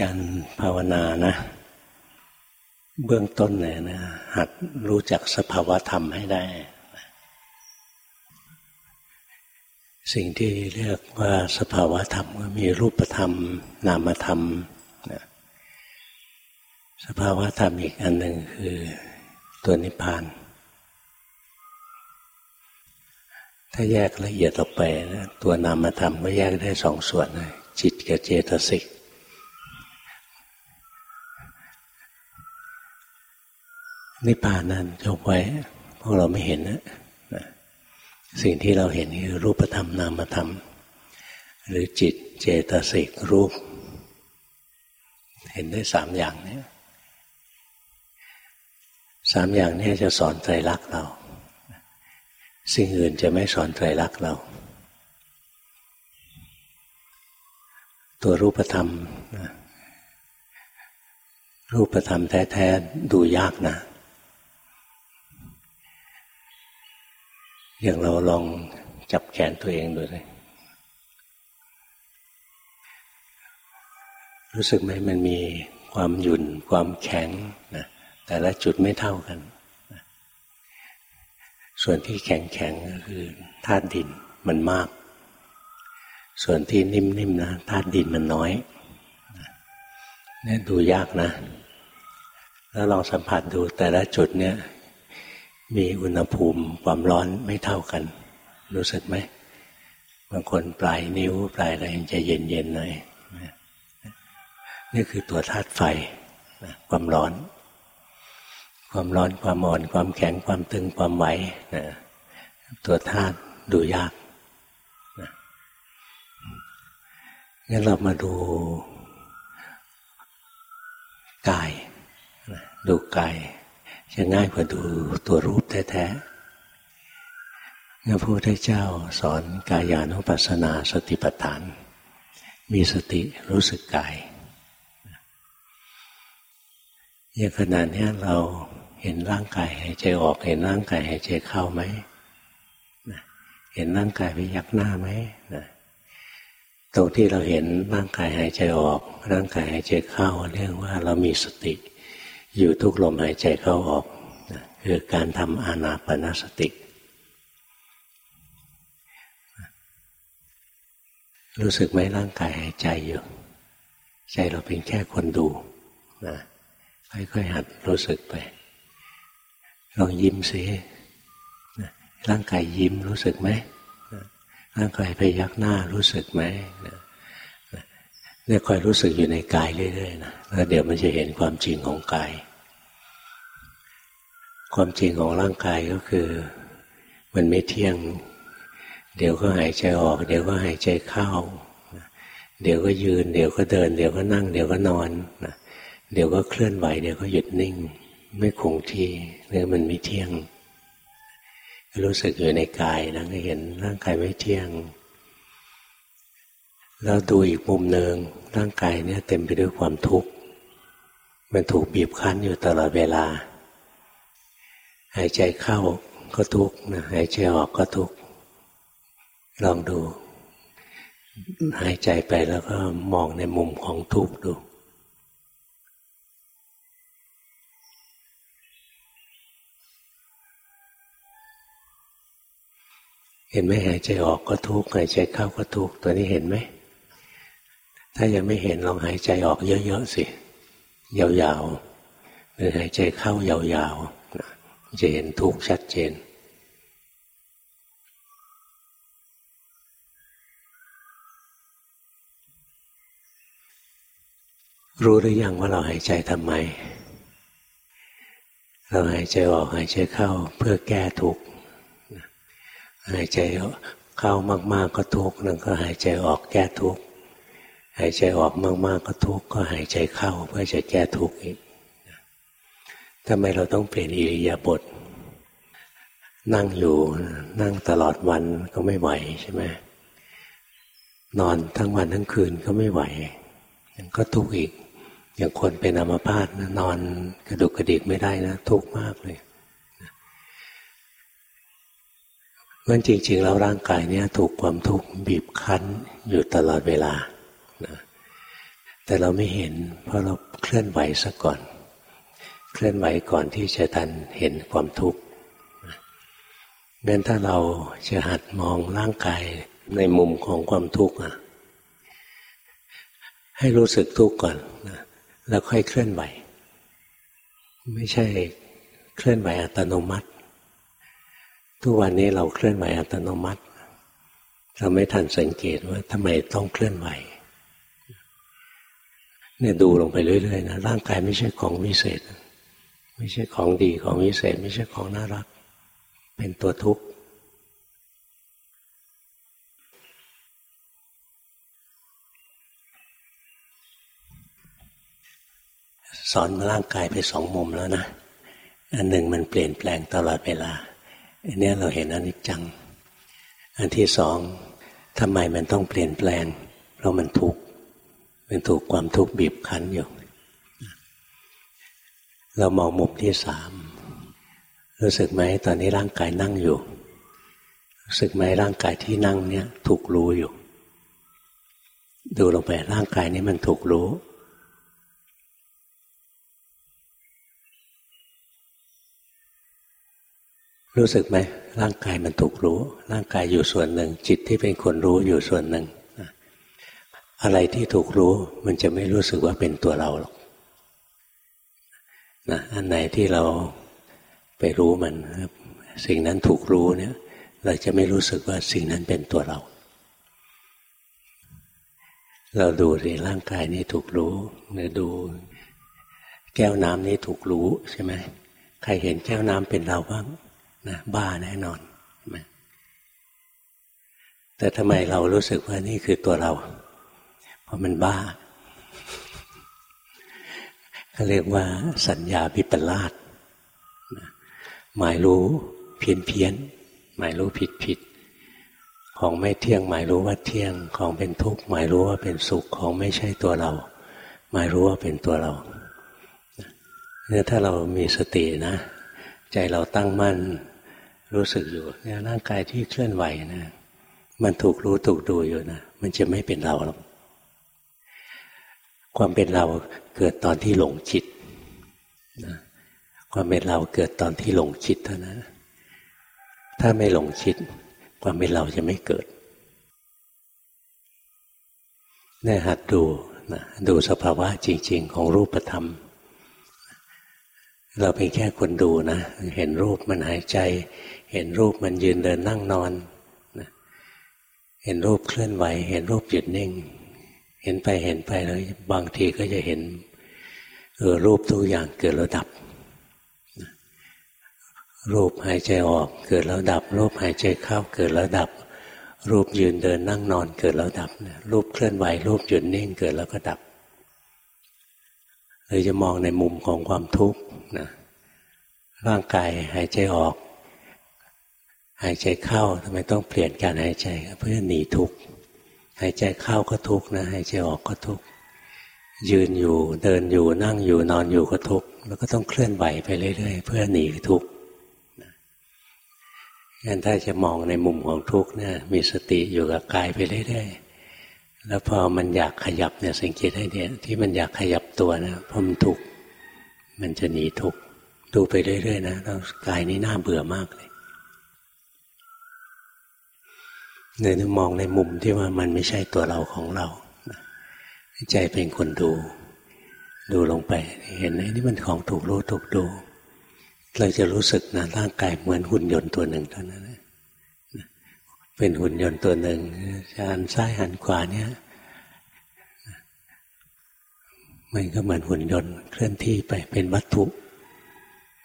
การภาวนานะ เบื้องต้นเลยนะหัดรู้จักสภาวะธรรมให้ได้ สิ่งที่เรียกว่าสภาวะธรรมก็มีรูปธรรม นามธรรมนะสภาวะธรรมอีกอันหนึ่งคือตัวนิพพาน ถ้าแยกละเอียดออกไปนะตัวนามธรรมก็แยกได้สองส่วนเลยจิตกับเจตสิก นิพพานนั้นยกไว้พวกเราไม่เห็นนะสิ่งที่เราเห็นคือรูปธรรมนามธรรม หรือจิตเจตสิกรูป เห็นได้สามอย่างนี้สามอย่างนี้จะสอนใจรักเรา สิ่งอื่นจะไม่สอนใจรักเรา ตัวรูปธรรม รูปธรรมแท้ ๆ ดูยากนะ อย่างเราลองจับแขนตัวเองดูเลยรู้สึกไหมมันมีความหยุ่นความแข็งนะแต่ละจุดไม่เท่ากันส่วนที่แข็งแข็งก็คือธาตุดินมันมาก ส่วนที่นิ่มๆนะธาตุดินมันน้อยนี่ดูยากนะ แล้วลองสัมผัสดูแต่ละจุดเนี่ย มีอุณหภูมิความร้อนไม่เท่ากัน รู้สึกไหมบางคนปลายนิ้วปลายอะไรจะเย็นๆหน่อยนี่คือตัวธาตุไฟความร้อน ความร้อนความอ่อน ความแข็งความตึงความไหวตัวธาตุดูยากงั้นเรามาดูกาย ดูกาย จะง่ายกว่าดูตัวรูปแท้ๆพระพุทธเจ้าสอนกายานุปัสสนาสติปัฏฐาน มีสติรู้สึกกายอย่างขนาดนี้เราเห็นร่างกายหายใจออก เห็นร่างกายหายใจเข้าไหมเห็นร่างกายไปยักหน้าไหมตรงที่เราเห็นร่างกายหายใจออก ร่างกายหายใจเข้าเรียกว่าเรามีสติ อยู่ทุกลมหายใจเข้าออกคือการทำอานาปนาสติ รู้สึกไหมร่างกายหายใจอยู่ใจเราเป็นแค่คนดูนะค่อยๆหัดรู้สึกไป ลองยิ้มสิร่างกายยิ้มรู้สึกไหมร่างกายไปยักหน้ารู้สึกไหม เนี่ยคอยรู้สึกอยู่ในกายเรื่อยๆนะแล้วเดี๋ยวมันจะเห็นความจริงของกาย ความจริงของร่างกายก็คือ มันไม่เที่ยง เดี๋ยวก็หายใจออก เดี๋ยวก็หายใจเข้า เดี๋ยวก็ยืน เดี๋ยวก็เดิน เดี๋ยวก็นั่ง เดี๋ยวก็นอนเดี๋ยวก็เคลื่อนไหว เดี๋ยวก็หยุดนิ่ง ไม่คงที่เนี่ยมันไม่เที่ยง รู้สึกอยู่ในกายนะก็เห็นร่างกายไม่เที่ยง แล้วดูอีกมุมหนึ่งร่างกายเนี่ยเต็มไปด้วยความทุกข์มันถูกบีบคั้นอยู่ตลอดเวลา หายใจเข้าก็ทุกข์นะหายใจออกก็ทุกข์ลองดู หายใจไปแล้วก็มองในมุมของทุกข์ดูเห็นไหมหายใจออกก็ทุกข์หายใจเข้าก็ทุกข์ตัวนี้เห็นไหม ถ้ายังไม่เห็นลองหายใจออกเยอะๆสิยาวๆหรือหายใจเข้ายาวๆจะเห็นทุกข์ชัดเจนรู้หรือยังว่าเราหายใจทำไม เราหายใจออกหายใจเข้าเพื่อแก้ทุกข์หายใจเข้ามาก ๆก็ทุกข์นั่นก็หายใจออกแก้ทุกข์ หายใจออกมาก ๆ ก็ทุกข์ก็หายใจเข้าเพื่อจะแก้ทุกข์อีกทำไมเราต้องเปลี่ยนอิริยาบถนั่งอยู่นั่งตลอดวันก็ไม่ไหวใช่ไหมนอนทั้งวันทั้งคืนก็ไม่ไหวยังก็ทุกข์อีก อย่างคนเป็นอัมพาตนะนอนกระดุกกระดิกไม่ได้นะ ทุกข์มากเลยเพราะจริง ๆ แล้วร่างกายเนี้ยถูกความทุกข์บีบคั้นอยู่ตลอดเวลา แต่เราไม่เห็น เพราะเราเคลื่อนไหวซะก่อน เคลื่อนไหวก่อนที่จะทันเห็นความทุกข์งั้นถ้าเราจะหัดมองร่างกายในมุมของความทุกข์อะให้รู้สึกทุกข์ก่อนนะแล้วค่อยเคลื่อนไหว ไม่ใช่เคลื่อนไหวอัตโนมัติ ทุกวันนี้เราเคลื่อนไหวอัตโนมัติ เราไม่ทันสังเกตว่าทำไมต้องเคลื่อนไหว เนี่ยดูลงไปเรื่อยๆนะร่างกายไม่ใช่ของวิเศษ ไม่ใช่ของดีของวิเศษ ไม่ใช่ของน่ารัก เป็นตัวทุกข์สอนร่างกายไปสองมุมแล้วนะอันหนึ่งมันเปลี่ยนแปลงตลอดเวลาอันนี้เราเห็นอนิจจัง อันที่สองทำไมมันต้องเปลี่ยนแปลง เพราะมันทุกข์ มันถูกความทุกข์บีบคั้นอยู่ เรามองมุมที่สามรู้สึกไหมตอนนี้ร่างกายนั่งอยู่ รู้สึกไหมร่างกายที่นั่งเนี้ยถูกรู้อยู่ ดูลงไปร่างกายนี้มันถูกรู้รู้สึกไหมร่างกายมันถูกรู้ ร่างกายอยู่ส่วนหนึ่ง จิตที่เป็นคนรู้อยู่ส่วนหนึ่ง อะไรที่ถูกรู้มันจะไม่รู้สึกว่าเป็นตัวเราหรอกนะอันไหนที่เราไปรู้มัน สิ่งนั้นถูกรู้เนี่ย เราจะไม่รู้สึกว่าสิ่งนั้นเป็นตัวเรา เราดูสิร่างกายนี้ถูกรู้หรือดู แก้วน้ำนี้ถูกรู้ใช่ไหมใครเห็นแก้วน้ำเป็นเราบ้างนะบ้าแน่นอนแต่ทำไมเรารู้สึกว่านี่คือตัวเรา มันบ้าเขาเรียกว่าสัญญาวิปลาสหมายรู้เพี้ยนเพี้ยนหมายรู้ผิดผิดของไม่เที่ยง หมายรู้ว่าเที่ยงของเป็นทุกข์หมายรู้ว่าเป็นสุขของไม่ใช่ตัวเรา หมายรู้ว่าเป็นตัวเราเนี่ยถ้าเรามีสตินะ ใจเราตั้งมั่นรู้สึกอยู่เนี่ยร่างกายที่เคลื่อนไหวนะ มันถูกรู้ถูกดูอยู่นะ มันจะไม่เป็นเราหรอก ความเป็นเราเกิดตอนที่หลงจิตนะความเป็นเราเกิดตอนที่หลงจิตเท่านั้นถ้าไม่หลงจิต ความเป็นเราจะไม่เกิดนี่หัดดูนะดูสภาวะจริง ๆ ของรูปธรรม เราเป็นแค่คนดูนะ เห็นรูปมันหายใจ เห็นรูปมันยืนเดินนั่งนอนนะเห็นรูปเคลื่อนไหว เห็นรูปหยุดนิ่ง เห็นไปเห็นไปแล้วบางทีก็จะเห็นเออรูปทุกอย่างเกิดแล้วดับ รูปหายใจออกเกิดแล้วดับ รูปหายใจเข้าเกิดแล้วดับ รูปยืนเดินนั่งนอนเกิดแล้วดับ รูปเคลื่อนไหวรูปหยุดนิ่งเกิดแล้วก็ดับเลยจะมองในมุมของความทุกข์นะร่างกายหายใจออก หายใจเข้าทำไมต้องเปลี่ยนการหายใจเพื่อหนีทุกข์ หายใจเข้าก็ทุกข์นะหายใจออกก็ทุกข์ยืนอยู่เดินอยู่นั่งอยู่นอนอยู่ก็ทุกข์แล้วก็ต้องเคลื่อนไหวไปเรื่อย ๆ เพื่อหนีทุกข์งั้นถ้าจะมองในมุมของทุกข์เนี่ยมีสติอยู่กับกายไปเรื่อยๆแล้วพอมันอยากขยับเนี่ยสังเกตให้เนี่ยที่มันอยากขยับตัวนะเพราะมันทุกข์มันจะหนีทุกข์ดูไปเรื่อยๆนะแล้วกายนี้น่าเบื่อมากเลย เนี่ยมองในมุมที่ว่ามันไม่ใช่ตัวเราของเราใจเป็นคนดู ดูลงไป เห็นไหมนี่มันของถูกรู้ถูกดู เราจะรู้สึกนะร่างกายเหมือนหุ่นยนต์ตัวหนึ่งเท่านั้นเป็นหุ่นยนต์ตัวหนึ่งจะหันซ้ายหันขวาเนี่ยมันก็เหมือนหุ่นยนต์เคลื่อนที่ไปเป็นวัตถุ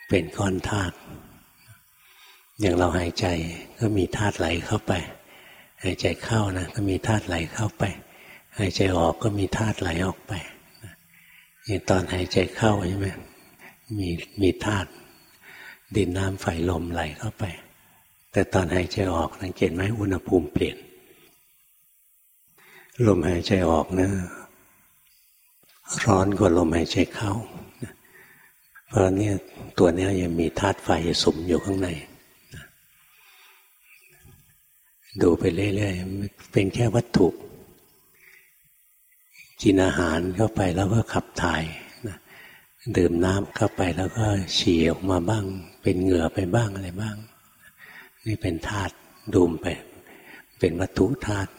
เป็นก้อนธาตุอย่างเราหายใจก็มีธาตุไหลเข้าไป หายใจเข้านะก็มีธาตุไหลเข้าไป หายใจออกก็มีธาตุไหลออกไปอย่างตอนหายใจเข้าใช่ไหมมีมีธาตุดินน้ำไฟลมไหลเข้าไป แต่ตอนหายใจออกสังเกตไหมอุณหภูมิเปลี่ยน ลมหายใจออกนะร้อนกว่าลมหายใจเข้า เพราะเนี่ยตัวนี้ยังมีธาตุไฟสมอยู่ข้างใน ดูไปเรื่อยๆเป็นแค่วัตถุ กินอาหารเข้าไปแล้วก็ขับถ่ายนะดื่มน้ำเข้าไปแล้วก็ฉี่ออกมาบ้าง เป็นเหงื่อไปบ้างอะไรบ้าง นี่เป็นธาตุดูมไป เป็นวัตถุธาตุ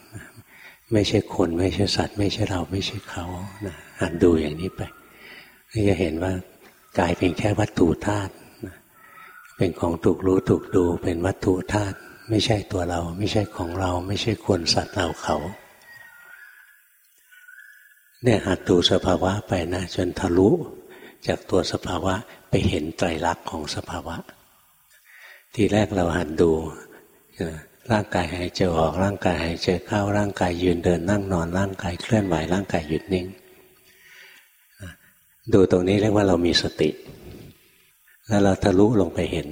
ไม่ใช่คนไม่ใช่สัตว์ ไม่ใช่เราไม่ใช่เขานะหัดดูอย่างนี้ไปก็จะเห็นว่ากายเป็นแค่วัตถุธาตุเป็นของถูกรู้ถูกดูเป็นวัตถุธาตุ ไม่ใช่ตัวเรา ไม่ใช่ของเรา ไม่ใช่คนสัตว์เราเขา เนี่ยหัดดูสภาวะไปนะ จนทะลุจากตัวสภาวะไปเห็นไตรลักษณ์ของสภาวะ ทีแรกเราหัดดูร่างกายหายใจออกร่างกายหายใจเข้าร่างกายยืนเดินนั่งนอนร่างกายเคลื่อนไหวร่างกายหยุดนิ่ง ดูตรงนี้เรียกว่าเรามีสติ แล้วเราทะลุลงไปเห็น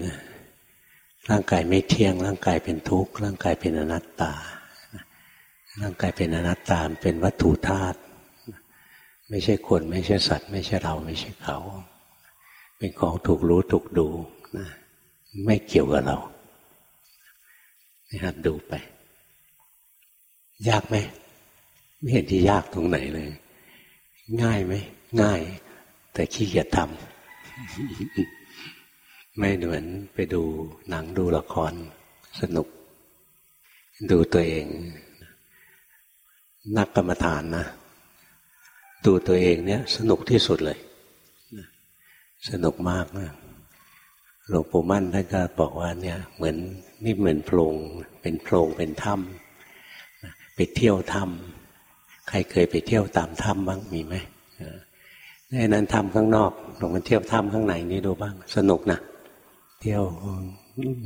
ร่างกายไม่เที่ยง ร่างกายเป็นทุกข์ ร่างกายเป็นอนัตตา ร่างกายเป็นอนัตตาเป็นวัตถุธาตุไม่ใช่คน ไม่ใช่สัตว์ ไม่ใช่เราไม่ใช่เขา เป็นของถูกรู้ถูกดูนะไม่เกี่ยวกับเราหัดดูไป ยากไหมไม่เห็นที่ยากตรงไหนเลย ง่ายไหมง่าย แต่ขี้เกียจทำ ไม่เหมือนไปดูหนังดูละครสนุก ดูตัวเอง นักกรรมฐานนะ ดูตัวเองเนี่ย สนุกที่สุดเลย สนุกมากนะหลวงปู่มั่นท่านก็บอกว่าเนี่ย เหมือนนี่เหมือนโพรงเป็นโพรงเป็นถ้ำไปเที่ยวถ้ำใครเคยไปเที่ยวตามถ้ำบ้างมีไหมในนั้นถ้ำข้างนอกลงมาเที่ยวถ้ำข้างในนี่ดูบ้าง สนุกนะ ที่ยว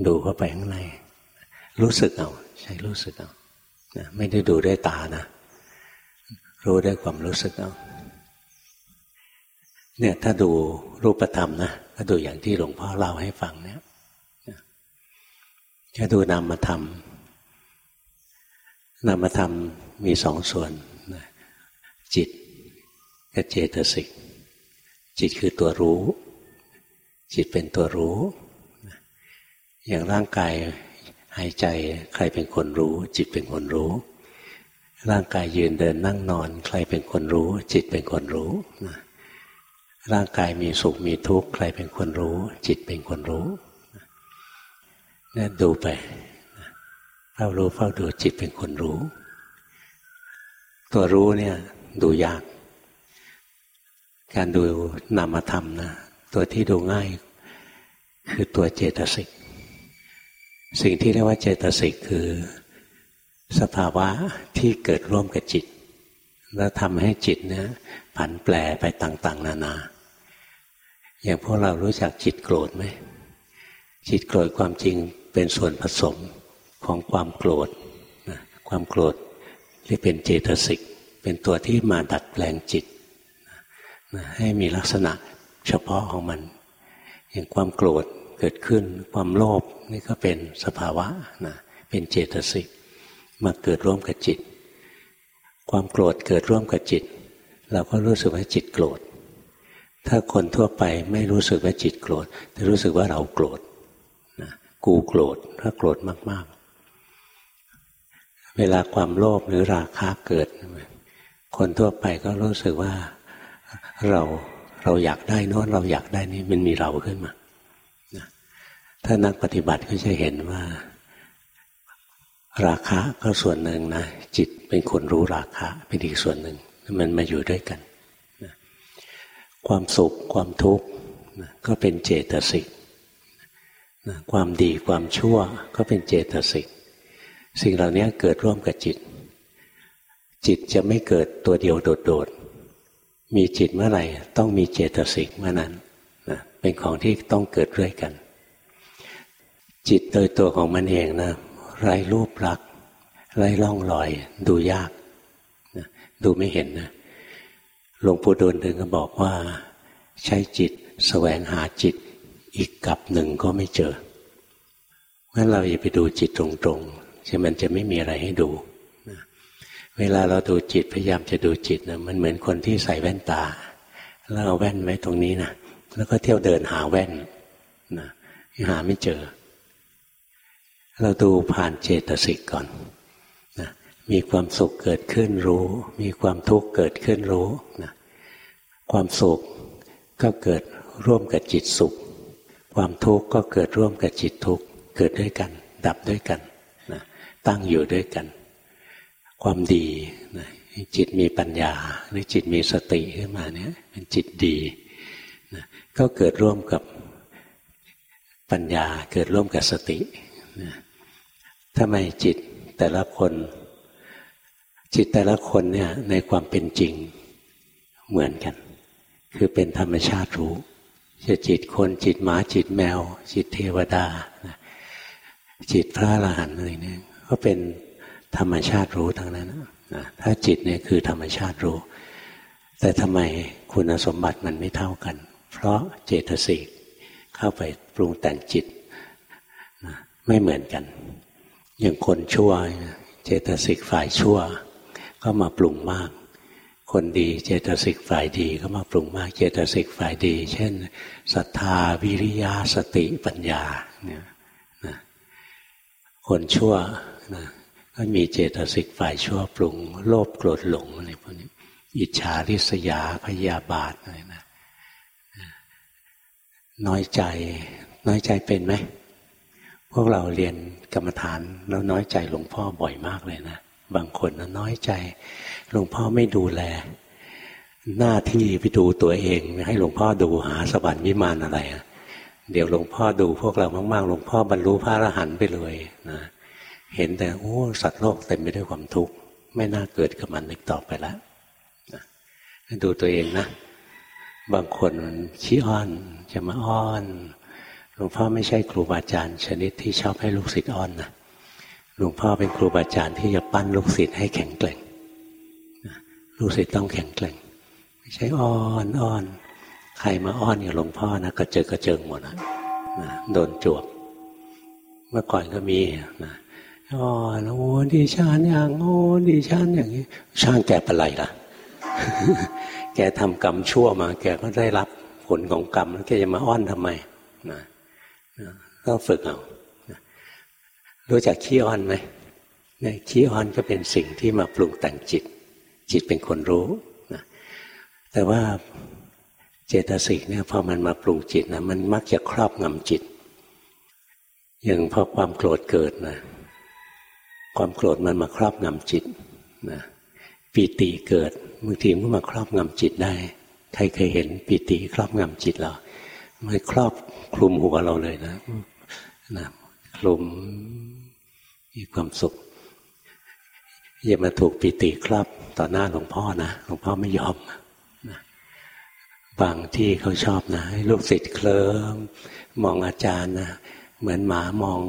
ดูเข้าไปข้างในรู้สึกเอา ใช้รู้สึกเอาไม่ได้ดูด้วยตานะ รู้ด้วยความรู้สึกเอาเนี่ยถ้าดูรูปธรรมนะก็ดูอย่างที่หลวงพ่อเล่าให้ฟังเนี่ยก็ดูนามธรรมนามธรรมมีสองส่วนจิตกับเจตสิกจิตคือตัวรู้ จิตเป็นตัวรู้ อย่างร่างกายหายใจใครเป็นคนรู้ จิตเป็นคนรู้ ร่างกายยืนเดินนั่งนอน ใครเป็นคนรู้ จิตเป็นคนรู้นะร่างกายมีสุขมีทุกข์ใครเป็นคนรู้ จิตเป็นคนรู้นี่ดูไปเฝ้ารู้เฝ้าดูจิตเป็นคนรู้ ตัวรู้เนี่ยดูยาก การดูนามธรรมนะตัวที่ดูง่าย คือตัวเจตสิก สิ่งที่เรียกว่าเจตสิกคือสภาวะที่เกิดร่วมกับจิต แล้วทำให้จิตเนี่ยผันแปรไปต่าง ๆ นานา อย่างพวกเรารู้จักจิตโกรธไหมจิตโกรธความจริงเป็นส่วนผสมของความโกรธความโกรธที่เป็นเจตสิกเป็นตัวที่มาดัดแปลงจิต ให้มีลักษณะเฉพาะของมัน อย่างความโกรธ เกิดขึ้น ความโลภนี่ก็เป็นสภาวะนะเป็นเจตสิกมาเกิดร่วมกับจิต ความโกรธเกิดร่วมกับจิต เราก็รู้สึกว่าจิตโกรธ ถ้าคนทั่วไปไม่รู้สึกว่าจิตโกรธแต่รู้สึกว่าเราโกรธนะกูโกรธถ้าโกรธมาก ๆ เวลาความโลภหรือราคะเกิด คนทั่วไปก็รู้สึกว่าเราเราอยากได้นอนเราอยากได้นี่มันมีเราขึ้นมา ถ้านักปฏิบัติก็จะเห็นว่า ราคะก็ส่วนหนึ่งนะจิตเป็นคนรู้ราคะเป็นอีกส่วนหนึ่งมันมาอยู่ด้วยกันนะความสุขความทุกข์นะก็เป็นเจตสิกนะความดีความชั่วก็เป็นเจตสิกสิ่งเหล่านี้เกิดร่วมกับจิต จิตจะไม่เกิดตัวเดียวโดดๆมีจิตเมื่อไหร่ ต้องมีเจตสิกเมื่อนั้นนะเป็นของที่ต้องเกิดด้วยกัน จิตโดยตัวของมันเองนะไร้รูปลักษณ์ไร้ร่องรอย ดูยากดูไม่เห็นนะหลวงปู่ดูลถึงก็บอกว่า ใช้จิตสแสวงหาจิตอีกกับหนึ่งก็ไม่เจองั้นเราอย่าไปดูจิตตรงๆใช่มันจะไม่มีอะไรให้ดูเวลาเราดูจิตพยายามจะดูจิตนะมันเหมือนคนที่ใส่แว่นตา แล้วเอาแว่นไว้ตรงนี้นะแล้วก็เที่ยวเดินหาแว่นนะหาไม่เจอ เราดูผ่านเจตสิกก่อนนะมีความสุขเกิดขึ้นรู้ มีความทุกข์เกิดขึ้นรู้นะความสุขก็เกิดร่วมกับจิตสุข ความทุกข์ก็เกิดร่วมกับจิตทุกข์ เกิดด้วยกัน ดับด้วยกันนะตั้งอยู่ด้วยกัน ความดีนะจิตมีปัญญาหรือจิตมีสติขึ้นมาเนี่ยเป็นจิตดีนะก็เกิดร่วมกับปัญญาเกิดร่วมกับสตินะ ถ้าไม่จิตแต่ละคน จิตแต่ละคนเนี่ยในความเป็นจริงเหมือนกัน คือเป็นธรรมชาติรู้จะจิตคนจิตหมาจิตแมว จิตเทวดา จิตพระอรหันต์อะไรเนี่ยก็เป็นธรรมชาติรู้ทั้งนั้นนะถ้าจิตเนี่ยคือธรรมชาติรู้ แต่ทำไมคุณสมบัติมันไม่เท่ากัน เพราะเจตสิกเข้าไปปรุงแต่งจิตนะไม่เหมือนกัน อย่างคนชั่วเจตสิกฝ่ายชั่ว ก็มาปรุงมาก คนดีเจตสิกฝ่ายดีก็มาปรุงมาก เจตสิกฝ่ายดี เช่นศรัทธาวิริยะสติปัญญาเนี่ยนะคนชั่วนะก็มีเจตสิกฝ่ายชั่วปรุง โลภโกรธหลงอะไรพวกนี้อิจฉาริษยาพยาบาทอะไรนะน้อยใจ น้อยใจเป็นไหมพวกเราเรียน กรรมฐานแล้วน้อยใจหลวงพ่อบ่อยมากเลยนะ บางคนนะน้อยใจ หลวงพ่อไม่ดูแล หน้าที่ไปดูตัวเอง ให้หลวงพ่อดูหาสวรรค์วิมานอะไรเดี๋ยวหลวงพ่อดูพวกเรามากๆหลวงพ่อบรรลุพระอรหันต์ไปเลยนะเห็นแต่โอ้สัตว์โลกเต็มไปด้วยความทุกข์ไม่น่าเกิดกับมันอีกต่อไปแล้วนะดูตัวเองนะ บางคนมันขี้อ้อนจะมาอ้อน ลวงพ่อไม่ใช่ครูบาอาจารย์ ชนิดที่ชอบให้ลูกศิษย์อ้อนนะหลวงพ่อเป็นครูบาอาจารย์ที่จะปั้นลูกศิษย์ให้แข็งแกร่งลูกศิษย์ต้องแข็งแกร่ง ไม่ใช่อ้อนอ้อน ใครมาอ้อนอย่างหลวงพ่อนะก็เจอกระเจิงหมดนะโดนจวบ เมื่อก่อนก็มีนะอ๋อโอ้ดิฉันอย่างโอ้ดิฉันอย่างนี้ ช่างแกเป็นไรล่ะ แกทำกรรมชั่วมา แกก็ได้รับผลของกรรมแล้วแกจะมาอ้อนทำไมนะ ต้องฝึกเอารู้จักขี้อ้อนไหมเนี่ยขี้อ้อนก็เป็นสิ่งที่มาปรุงแต่งจิต จิตเป็นคนรู้นะแต่ว่าเจตสิกเนี่ยพอมันมาปรุงจิตนะมันมักจะครอบงำจิต อย่างพอความโกรธเกิดนะความโกรธมันมาครอบงำจิตนะปีติเกิดบางทีมันมาครอบงำจิตได้ ใครเคยเห็นปีติครอบงำจิตเรา มันครอบคลุมหัวเราเลยนะนะคลุมมีความสุขอย่ามาถูกปีติครอบต่อหน้าหลวงพ่อนะหลวงพ่อไม่ยอมนะบางที่เขาชอบนะให้ลูกศิษย์เคลิ้มมองอาจารย์นะเหมือนหมามอง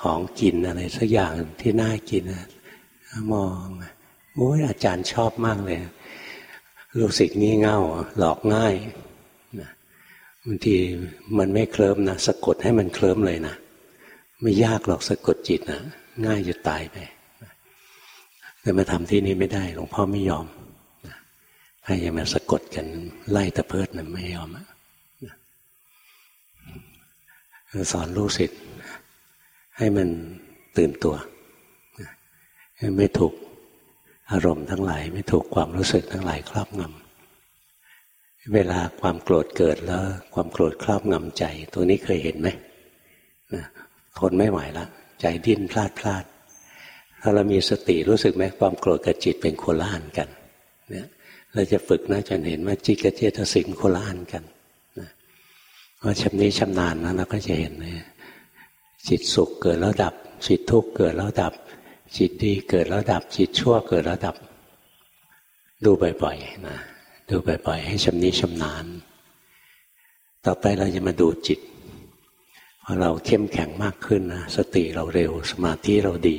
ของกินอะไรสักอย่างที่น่ากินมองโอ้ยอาจารย์ชอบมากเลย ลูกศิษย์งี่เง่าหลอกง่าย บางทีมันไม่เคลิ้มนะสะกดให้มันเคลิ้มเลยนะไม่ยากหรอกสะกดจิตนะง่ายจะตายไปแต่มาทำที่นี่ไม่ได้ หลวงพ่อไม่ยอมให้ยังมาสะกดกันไล่ตะเพิดนะไม่ยอมสอนลูกศิษย์ให้มันตื่นตัวไม่ถูกอารมณ์ทั้งหลาย ไม่ถูกความรู้สึกทั้งหลายครอบงำ เวลาความโกรธเกิดแล้ว ความโกรธครอบงำใจ ตัวนี้เคยเห็นไหมทนไม่ไหวแล้วใจดิ้นพลาดพลาดถ้าเรามีสติรู้สึกไหมความโกรธกับจิตเป็นโคละอันกันเนี่ยเราจะฝึกนะจนเห็นว่าจิตกับเจตสิกโคละอันกันนะพอชำนี้ชำนาญนะเราก็จะเห็นเลยจิตสุขเกิดแล้วดับ จิตทุกข์เกิดแล้วดับ จิตดีเกิดแล้วดับ จิตชั่วเกิดแล้วดับ ดูบ่อยๆนะ ดูบ่อยๆ ให้ชำนิชำนาญ ต่อไปเราจะมาดูจิตพอเราเข้มแข็งมากขึ้นนะสติเราเร็ว สมาธิเราดี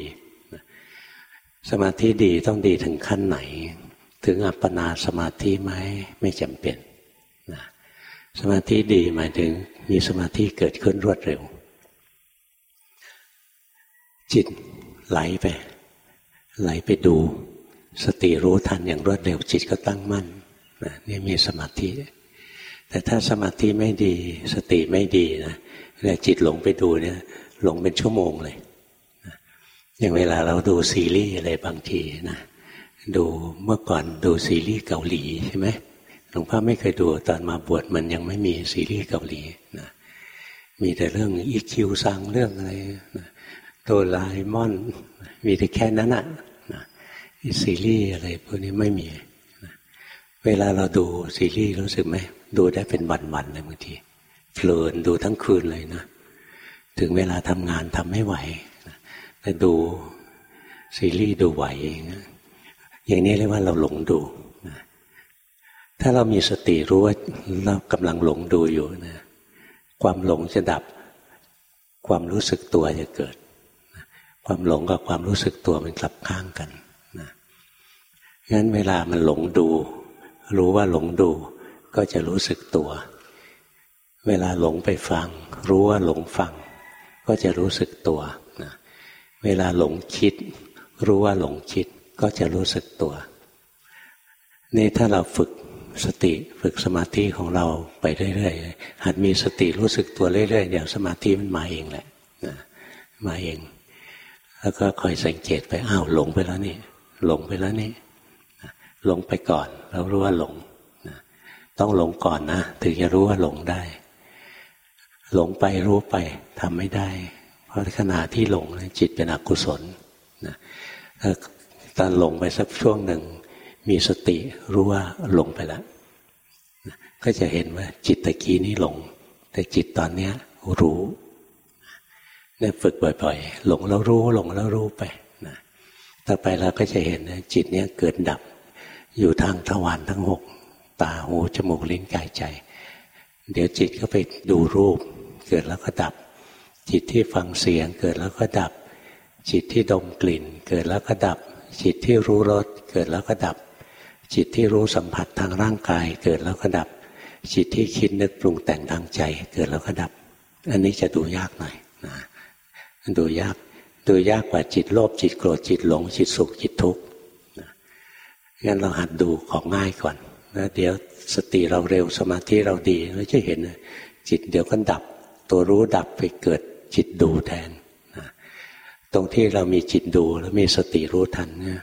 สมาธิดีต้องดีถึงขั้นไหน ถึงอัปปนาสมาธิไหมไม่จำเป็นนะสมาธิดีหมายถึงมีสมาธิเกิดขึ้นรวดเร็ว จิตไหลไป ไหลไปดู สติรู้ทันอย่างรวดเร็วจิตก็ตั้งมั่น นะนี่มีสมาธิ แต่ถ้าสมาธิไม่ดี สติไม่ดีนะแล้วจิตหลงไปดูเนี่ย หลงเป็นชั่วโมงเลยนะอย่างเวลาเราดูซีรีส์อะไรบางทีนะดูเมื่อก่อนดูซีรีส์เกาหลีใช่ไหมหลวงพ่อไม่เคยดูตอนมาบวชมันยังไม่มีซีรีส์เกาหลีนะมีแต่เรื่องอีคิวซังเรื่องอะไรนะโดลายมอน มีแต่แค่นั้นอะนะซีรีส์อะไรพวกนี้ไม่มี เวลาเราดูซีรีส์รู้สึกไหมดูได้เป็นวันๆเลยบางทีเพลินดูทั้งคืนเลยนะ ถึงเวลาทำงานทำไม่ไหวแต่ดูซีรีส์ดูไหว อย่างนี้เรียกว่าเราหลงดูถ้าเรามีสติรู้ว่าเรากำลังหลงดูอยู่นะความหลงจะดับ ความรู้สึกตัวจะเกิด ความหลงกับความรู้สึกตัวมันกลับข้างกันนะงั้นเวลามันหลงดู รู้ว่าหลงดู ก็จะรู้สึกตัว เวลาหลงไปฟัง รู้ว่าหลงฟัง ก็จะรู้สึกตัวนะเวลาหลงคิด รู้ว่าหลงคิด ก็จะรู้สึกตัว นี่ถ้าเราฝึกสติฝึกสมาธิของเราไปเรื่อยๆหัดมีสติรู้สึกตัวเรื่อยๆเดี๋ยวสมาธิมันมาเองแหละนะมาเอง แล้วก็คอยสังเกตไปอ้าวหลงไปแล้วนี่ หลงไปแล้วนี่ หลงไปก่อนเรารู้ว่าหลงต้องหลงก่อนนะถึงจะรู้ว่าหลงได้ หลงไปรู้ไปทำไม่ได้ เพราะขณะที่หลงจิตเป็นอกุศลนะตอนหลงไปสักช่วงหนึ่ง มีสติรู้ว่าหลงไปแล้วก็จะเห็นว่าจิตตะกี้นี้หลง แต่จิตตอนเนี้ยรู้เนี่ยฝึกบ่อย ๆ หลงแล้วรู้หลงแล้วรู้ไปนะต่อไปเราก็จะเห็นนะจิตเนี้ยเกิดดับ อยู่ทางทวารทั้งหกตาหูจมูกลิ้นกายใจ เดี๋ยวจิตก็ไปดูรูป เกิดแล้วก็ดับ จิตที่ฟังเสียงเกิดแล้วก็ดับ จิตที่ดมกลิ่น เกิดแล้วก็ดับ จิตที่รู้รสเกิดแล้วก็ดับ จิตที่รู้สัมผัสทางร่างกาย เกิดแล้วก็ดับ จิตที่คิดนึกปรุงแต่งทางใจ เกิดแล้วก็ดับ อันนี้จะดูยากหน่อยนะดูยากดูยากกว่าจิตโลภจิตโกรธจิตหลงจิตสุขจิตทุกข์ งั้นเราหัดดูของง่ายก่อนแล้วเดี๋ยวสติเราเร็วสมาธิเราดีเราจะเห็นจิตเดี๋ยวก็ดับ ตัวรู้ดับไปเกิดจิตดูแทนนะตรงที่เรามีจิตดูแล้วมีสติรู้ทันเนี่ย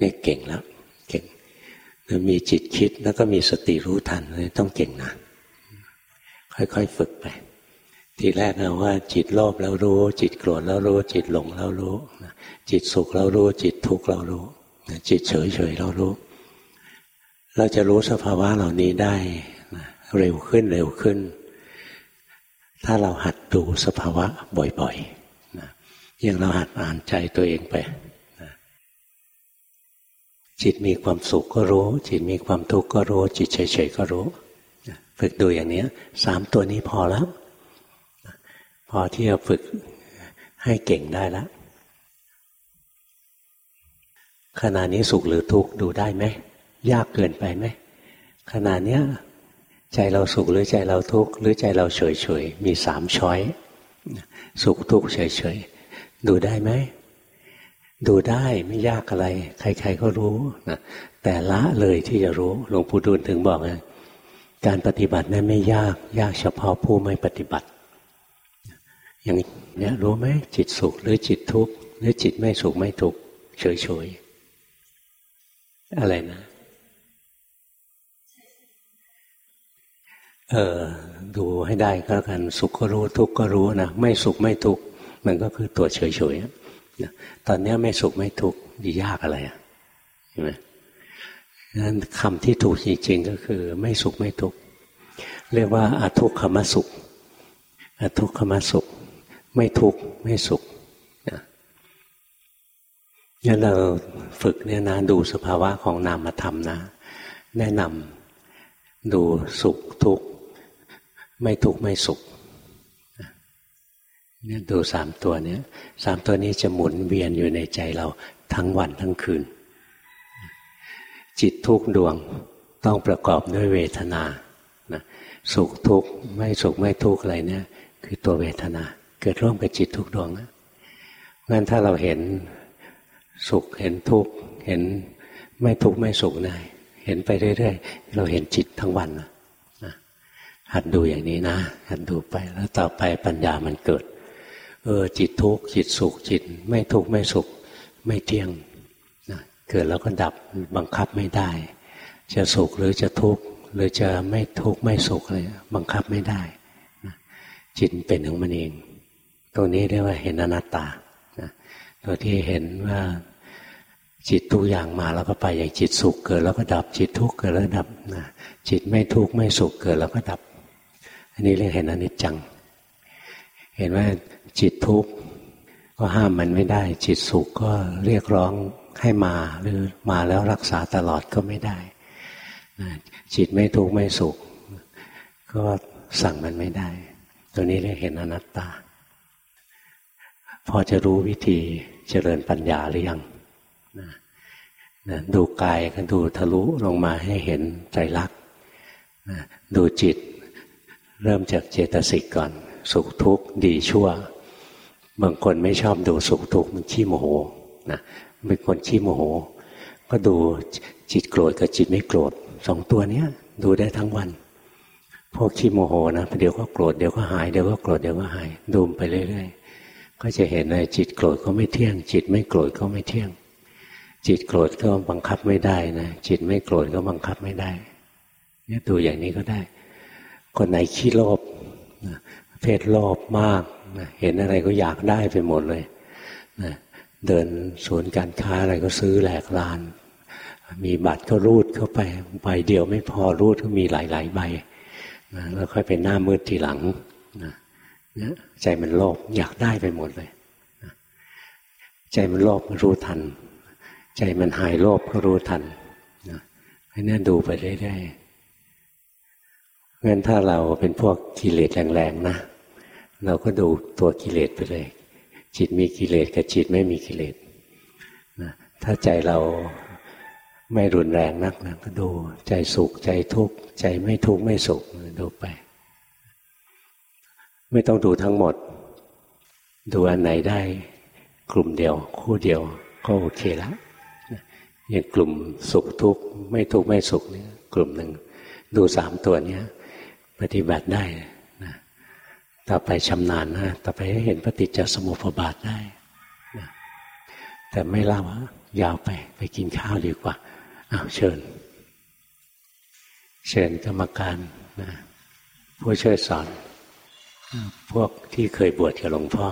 นี่เก่งแล้วเก่งมีจิตคิดแล้วก็มีสติรู้ทันเลยต้องเก่งนะค่อยๆฝึกไป ทีแรกเราว่าจิตโลภแล้วรู้ จิตโกรธแล้วรู้ จิตหลงแล้วรู้ จิตสุขแล้วรู้ จิตทุกข์แล้วรู้ จิตเฉยๆเฉยแล้วรู้ เราจะรู้สภาวะเหล่านี้ได้เร็วขึ้นเร็วขึ้น ถ้าเราหัดดูสภาวะบ่อยๆอย่างเราหัดอ่านใจตัวเองไปจิตมีความสุขก็รู้ จิตมีความทุกข์ก็รู้ จิตเฉยๆก็รู้ฝึกดูอย่างนี้สามตัวนี้พอแล้ว พอที่จะฝึกให้เก่งได้แล้ว ขณะนี้สุขหรือทุกข์ดูได้ไหมยากเกินไปไหมขณะนี้ใจเราสุขหรือใจเราทุกข์หรือใจเราเฉยๆมีสามช้อย สุขทุกข์เฉยๆดูได้ไหมดูได้ไม่ยากอะไร ใคร ๆก็รู้นะแต่ละเลยที่จะรู้หลวงปู่ดูลถึงบอกไงการปฏิบัตินั้นไม่ยาก ยากเฉพาะผู้ไม่ปฏิบัติ อย่างนี้รู้ไหมจิตสุขหรือจิตทุกข์หรือจิตไม่สุขไม่ทุกข์เฉยๆ อะไรนะ เออดูให้ได้ก็แล้วกันสุขก็รู้ ทุกข์ก็รู้นะไม่สุขไม่ทุกข์มันก็คือตัวเฉยๆตอนนี้ไม่สุขไม่ทุกข์ยากอะไรอะเห็นไหมนั้นคำที่ถูกจริงๆก็คือ ไม่สุขไม่ทุกข์เรียกว่าอาทุกขมสุขอาทุกขมสุข ไม่ทุกข์ไม่สุข งั้นเราฝึกเนี่ยนะดูสภาวะของนามธรรมนะ แนะนำดูสุขทุกข์ ไม่ทุกข์ไม่สุขเนี่ยดูสามตัวเนี้ยสามตัวนี้จะหมุนเวียนอยู่ในใจเราทั้งวันทั้งคืน จิตทุกดวงต้องประกอบด้วยเวทนานะสุขทุกข์ไม่สุขไม่ทุกข์อะไรเนี่ย คือตัวเวทนา เกิดร่วมกับจิตทุกดวงนะงั้นถ้าเราเห็น สุขเห็นทุกข์เห็นไม่ทุกข์ไม่สุขได้ เห็นไปเรื่อยๆ เราเห็นจิตทั้งวันนะหัดดูอย่างนี้นะหัดดูไปแล้วต่อไปปัญญามันเกิด เออ จิตทุกข์จิตสุขจิต ไม่ทุกข์ไม่สุข ไม่เที่ยงนะเกิดแล้วก็ดับบังคับไม่ได้ จะสุขหรือจะทุกข์หรือจะไม่ทุกข์ไม่สุขอะไรบังคับไม่ได้นะจิตเป็นของมันเอง ตรงนี้เรียกว่าเห็นอนัตตา ตัวที่เห็นว่าจิตทุกอย่างมาแล้วก็ไปอย่างจิตสุขเกิดแล้วก็ดับจิตทุกข์เกิดแล้วดับนะจิตไม่ทุกข์ไม่สุขเกิดแล้วก็ดับ อันนี้เรียกเห็นอนิจจัง เห็นว่าจิตทุกข์ก็ห้ามมันไม่ได้ จิตสุขก็เรียกร้องให้มาหรือมาแล้วรักษาตลอดก็ไม่ได้จิตไม่ทุกข์ไม่สุข ก็สั่งมันไม่ได้ ตัวนี้เรียกเห็นอนัตตา พอจะรู้วิธี เจริญปัญญาหรือยังนะนะดูกายก็ดูทะลุลงมาให้เห็นใจรักนะดูจิต เริ่มจากเจตสิกก่อน สุขทุกข์ดีชั่ว บางคนไม่ชอบดูสุขทุกข์มันขี้โมโหนะเป็นคนขี้โมโห ก็ดูจิตโกรธกับจิตไม่โกรธสองตัวเนี้ย ดูได้ทั้งวันพวกขี้โมโหนะเดี๋ยวก็โกรธเดี๋ยวก็หายเดี๋ยวก็โกรธเดี๋ยวก็หายดูไปเรื่อยๆ ก็จะเห็นเลยจิตโกรธก็ไม่เที่ยง จิตไม่โกรธก็ไม่เที่ยง จิตโกรธก็บังคับไม่ได้นะจิตไม่โกรธก็บังคับไม่ได้เนี่ยดูอย่างนี้ก็ได้ คนไหนขี้โลภเพศโลภมากนะเห็นอะไรก็อยากได้ไปหมดเลยนะเดินสวนการค้าอะไรก็ซื้อแหลกลาน มีบัตรก็รูดเข้าไปใบเดียวไม่พอรูดก็มีหลาย ๆ ใบนะแล้วค่อยเป็นหน้ามืดทีหลังนะ ใจมันโลภอยากได้ไปหมดเลย ใจมันโลภรู้ทัน ใจมันหายโลภก็รู้ทันให้นั่นดูไปเรื่อยๆงั้นถ้าเราเป็นพวกกิเลสแรงๆนะ เราก็ดูตัวกิเลสไปเลย จิตมีกิเลสกับจิตไม่มีกิเลสนะถ้าใจเราไม่รุนแรงนักนะก็ดูใจสุขใจทุกข์ใจไม่ทุกข์ไม่สุขดูไป ไม่ต้องดูทั้งหมด ดูอันไหนได้ กลุ่มเดียว คู่เดียวก็โอเคแล้วอย่างกลุ่มสุขทุกข์ไม่ทุกข์ไม่สุขเนี่ยกลุ่มหนึ่งดูสามตัวเนี้ย ปฏิบัติได้นะต่อไปชำนาญนะต่อไปให้เห็นปฏิจจสมุปบาทได้นะแต่ไม่เล่ายาวไปไปกินข้าวดีกว่าอ้าวเชิญ เชิญกรรมการนะผู้ช่วยสอน พวกที่เคยบวชกับหลวงพ่อ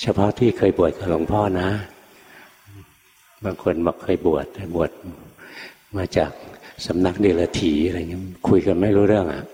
เฉพาะที่เคยบวชกับหลวงพ่อนะ บางคนบอกเคยบวชบวชมาจากสำนักเดลถีอะไรเงี้ยคุยกันไม่รู้เรื่องอะ่ะ